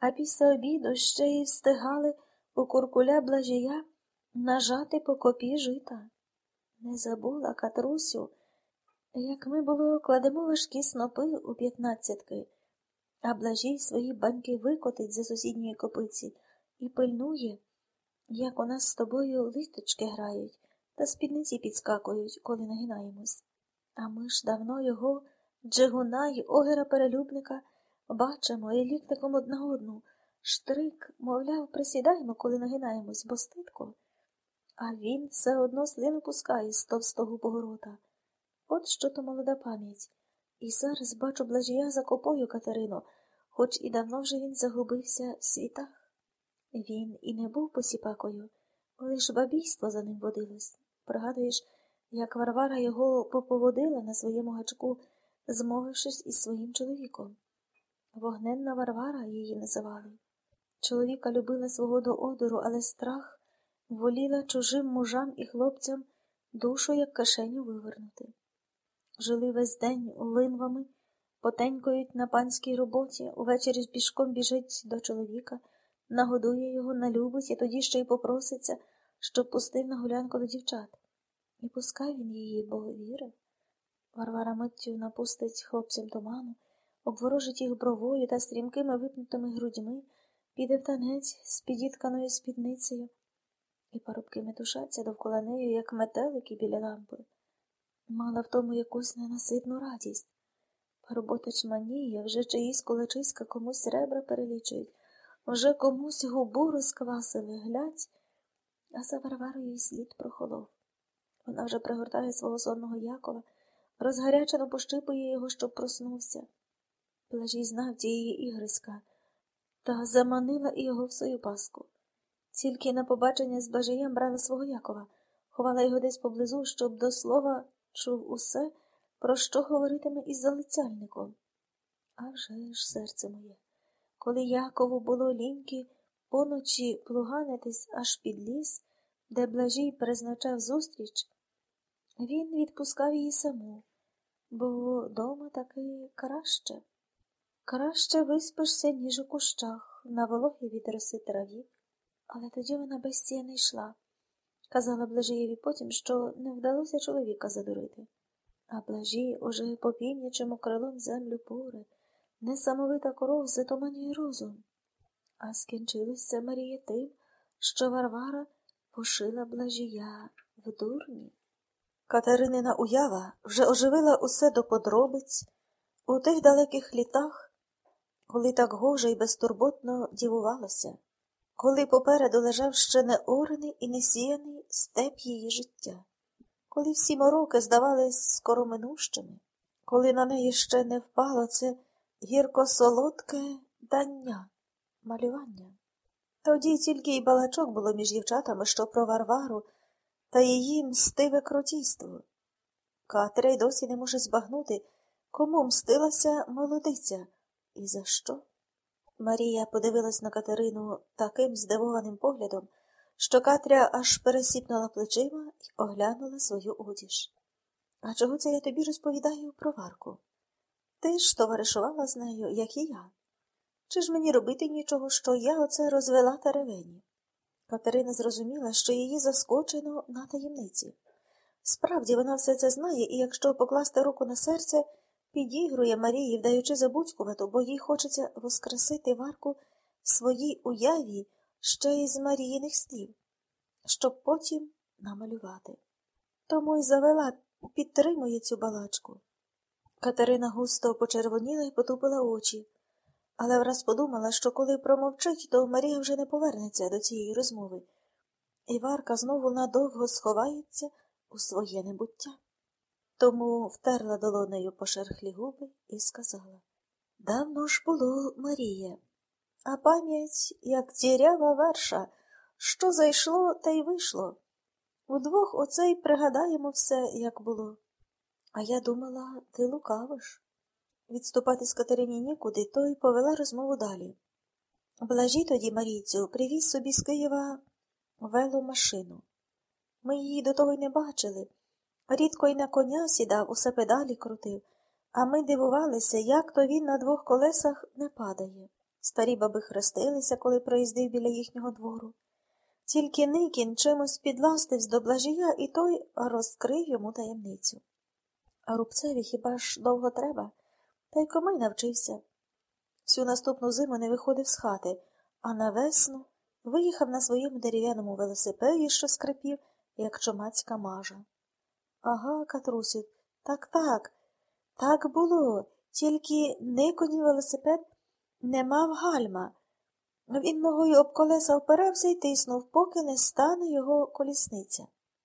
а після обіду ще й встигали у куркуля блажія нажати по копі жита. Не забула Катрусю, як ми було кладемо важкі снопи у п'ятнадцятки, а блажій свої баньки викотить за сусідньої копиці і пильнує, як у нас з тобою листочки грають та спідниці підскакують, коли нагинаємось. А ми ж давно його, джигуна й огера перелюбника, бачимо і ліктиком одна одну. Штрик, мовляв, присідаємо, коли нагинаємось, бо стидко. А він все одно слину пускає з товстого погорота. От що то молода пам'ять. І зараз бачу блажія за копою Катерину, хоч і давно вже він загубився в світах. Він і не був посіпакою, лиш бабійство за ним водилось. Пригадуєш, як Варвара його поповодила на своєму гачку, змовившись із своїм чоловіком. Вогненна Варвара її називали. Чоловіка любила свого до одору, але страх воліла чужим мужам і хлопцям душу, як кишеню вивернути. Жили весь день линвами, потенькають на панській роботі, увечері пішком біжить до чоловіка, нагодує його, налюбить і тоді ще й попроситься, щоб пустив на гулянку до дівчат. І пускай він її, бо вірив. Варвара миттю напустить хлопцям туману, обворожить їх бровою та стрімкими випнутими грудьми, піде в танець з підітканою спідницею, і парубки метушаться довкола нею, як метелики біля лампи. Мала в тому якусь ненаситну радість. Паробота чманіє, вже чиїсь кулачиська комусь ребра перелічують, вже комусь губу розквасили, глядь, а за Варварою й слід прохолов. Вона вже пригортає свого сонного Якова, розгарячено пощипує його, щоб проснувся. Плажій знав її ігриська, та заманила і його в свою паску. Тільки на побачення з Бажаєм брала свого Якова, ховала його десь поблизу, щоб до слова чув усе, про що говоритиме із залицяльником. А вже ж серце моє, коли Якову було ліньки поночі плуганитись аж під ліс, де блажій призначав зустріч, він відпускав її саму, бо дома таки краще. Краще виспишся, ніж у кущах, на вологій від роси траві. Але тоді вона безція не йшла. Казала Блажієві потім, що не вдалося чоловіка задурити. А Блажій уже по північому крилом землю поре, несамовита коров затуманює розум. А скінчилося Марія тим, що Варвара пошила Блажія в дурні. Катеринина уява вже оживила усе до подробиць у тих далеких літах, коли так гоже й безтурботно дівувалося, коли попереду лежав ще не орений і не сіяний степ її життя, коли всі мороки здавались скороминущими, коли на неї ще не впало це гірко-солодке дання, малювання. Тоді тільки й балачок було між дівчатами, що про Варвару та її мстиве крутійство. Катря й досі не може збагнути, кому мстилася молодиця і за що. Марія подивилась на Катерину таким здивованим поглядом, що Катря аж пересіпнула плечима і оглянула свою одіж. А чого це я тобі розповідаю про Варку? Ти ж товаришувала з нею, як і я. Чи ж мені робити нічого, що я оце розвела та ревені? Катерина зрозуміла, що її заскочено на таємниці. Справді вона все це знає, і якщо покласти руку на серце, підігрує Марії, вдаючи забудькувату, бо їй хочеться воскресити Варку в своїй уяві ще й з Маріїних слів, щоб потім намалювати. Тому й завела, підтримує цю балачку. Катерина густо почервоніла і потупила очі але враз подумала, що коли промовчить, то Марія вже не повернеться до цієї розмови, і Варка знову надовго сховається у своє небуття. Тому втерла долонею по шерхлі губи і сказала Давно ж було Марія, а пам'ять, як дірява верша, що зайшло, та й вийшло. Удвох оце й пригадаємо все, як було. А я думала, ти лукавиш. Відступати з Катерині нікуди, то й повела розмову далі. Блажі тоді Марійцю привіз собі з Києва веломашину. Ми її до того й не бачили. Рідко й на коня сідав, усе педалі крутив, а ми дивувалися, як то він на двох колесах не падає. Старі баби хрестилися, коли проїздив біля їхнього двору. Тільки Никін чимось підластився до блажія, і той розкрив йому таємницю. А рубцеві хіба ж довго треба? Та й комай навчився. Всю наступну зиму не виходив з хати, а на весну виїхав на своєму дерев'яному велосипеді, що скрипів, як чумацька мажа. Ага, Катрусю, так так, так було, тільки Никонів велосипед не мав гальма. Він ногою об колеса опирався і тиснув, поки не стане його колісниця.